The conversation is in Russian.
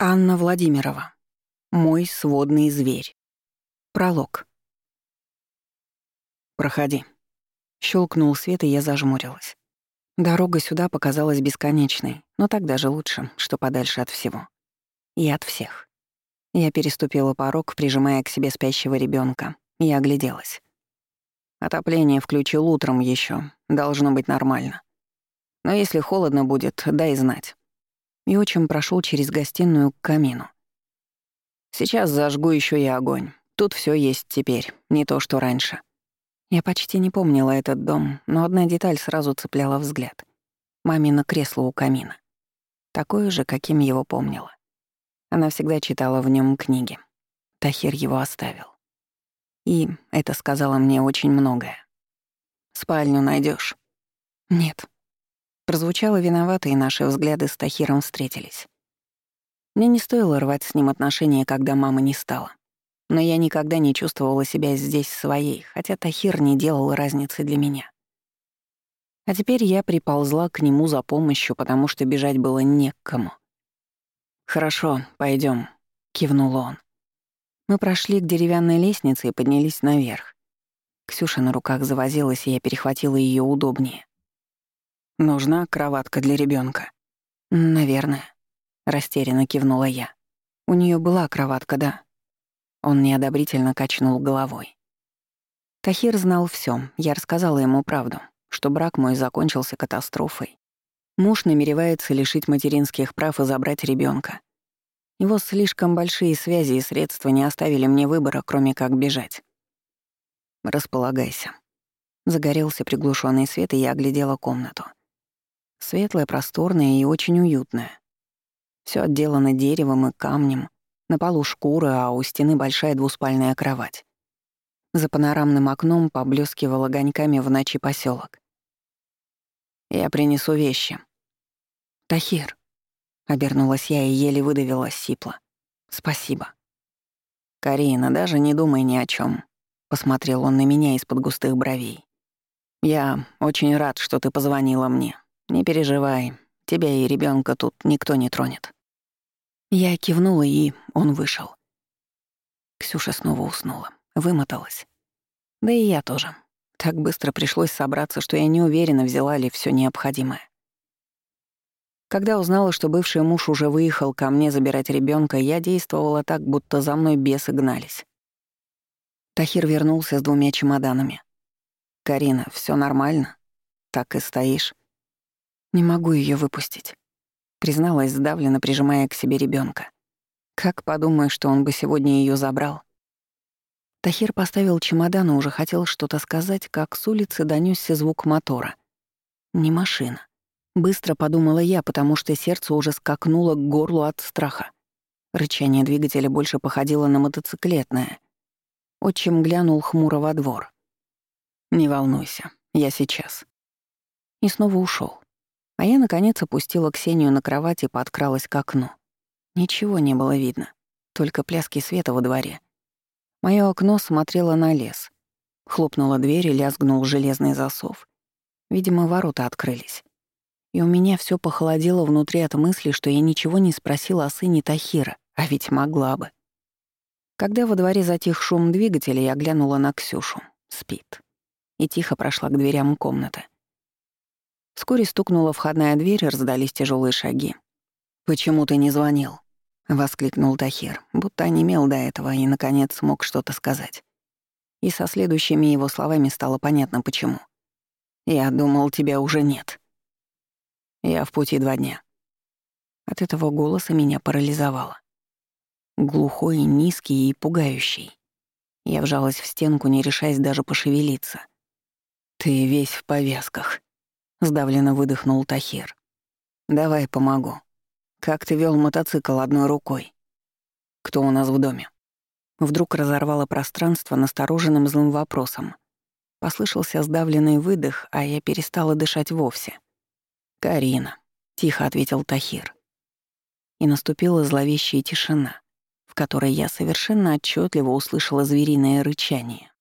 Анна Владимирова. Мой сводный зверь. Пролог. «Проходи». Щелкнул свет, и я зажмурилась. Дорога сюда показалась бесконечной, но так даже лучше, что подальше от всего. И от всех. Я переступила порог, прижимая к себе спящего ребенка, и огляделась. Отопление включил утром еще, должно быть нормально. Но если холодно будет, дай знать и отчим прошел через гостиную к камину. «Сейчас зажгу еще и огонь. Тут все есть теперь, не то что раньше». Я почти не помнила этот дом, но одна деталь сразу цепляла взгляд. Мамино кресло у камина. Такое же, каким его помнила. Она всегда читала в нем книги. Тахир его оставил. И это сказала мне очень многое. «Спальню найдешь? «Нет», Прозвучало виновато, и наши взгляды с Тахиром встретились. Мне не стоило рвать с ним отношения, когда мама не стала. Но я никогда не чувствовала себя здесь своей, хотя Тахир не делал разницы для меня. А теперь я приползла к нему за помощью, потому что бежать было не к кому. «Хорошо, пойдем, кивнул он. Мы прошли к деревянной лестнице и поднялись наверх. Ксюша на руках завозилась, и я перехватила ее удобнее. Нужна кроватка для ребенка. Наверное, растерянно кивнула я. У нее была кроватка, да. Он неодобрительно качнул головой. Тахир знал все. Я рассказала ему правду, что брак мой закончился катастрофой. Муж намеревается лишить материнских прав и забрать ребенка. Его слишком большие связи и средства не оставили мне выбора, кроме как бежать. Располагайся. Загорелся приглушенный свет, и я оглядела комнату. Светлая, просторная и очень уютная. Все отделано деревом и камнем. На полу шкура, а у стены большая двуспальная кровать. За панорамным окном поблескивал огоньками в ночи поселок. «Я принесу вещи». «Тахир», — обернулась я и еле выдавила сипло. «Спасибо». «Карина, даже не думай ни о чем, посмотрел он на меня из-под густых бровей. «Я очень рад, что ты позвонила мне. Не переживай, тебя и ребенка тут никто не тронет. Я кивнула, и он вышел. Ксюша снова уснула, вымоталась. Да и я тоже. Так быстро пришлось собраться, что я не уверена, взяла ли все необходимое. Когда узнала, что бывший муж уже выехал ко мне забирать ребенка, я действовала так, будто за мной бесы гнались. Тахир вернулся с двумя чемоданами. «Карина, все нормально? Так и стоишь?» Не могу ее выпустить. Призналась сдавленно, прижимая к себе ребенка. Как подумаю, что он бы сегодня ее забрал. Тахир поставил чемодан и уже хотел что-то сказать, как с улицы донесся звук мотора. Не машина. Быстро подумала я, потому что сердце уже скакнуло к горлу от страха. Рычание двигателя больше походило на мотоциклетное. Отчим глянул хмуро во двор. «Не волнуйся, я сейчас». И снова ушел. А я, наконец, опустила Ксению на кровать и подкралась к окну. Ничего не было видно, только пляски света во дворе. Моё окно смотрело на лес. Хлопнула дверь и лязгнул железный засов. Видимо, ворота открылись. И у меня всё похолодело внутри от мысли, что я ничего не спросила о сыне Тахира, а ведь могла бы. Когда во дворе затих шум двигателя, я глянула на Ксюшу. Спит. И тихо прошла к дверям комнаты. Вскоре стукнула входная дверь, раздались тяжелые шаги. «Почему ты не звонил?» — воскликнул Тахир, будто онемел до этого и, наконец, смог что-то сказать. И со следующими его словами стало понятно, почему. «Я думал, тебя уже нет». «Я в пути два дня». От этого голоса меня парализовало. Глухой, низкий и пугающий. Я вжалась в стенку, не решаясь даже пошевелиться. «Ты весь в повязках», Сдавленно выдохнул Тахир. «Давай помогу. Как ты вел мотоцикл одной рукой? Кто у нас в доме?» Вдруг разорвало пространство настороженным злым вопросом. Послышался сдавленный выдох, а я перестала дышать вовсе. «Карина», — тихо ответил Тахир. И наступила зловещая тишина, в которой я совершенно отчетливо услышала звериное рычание.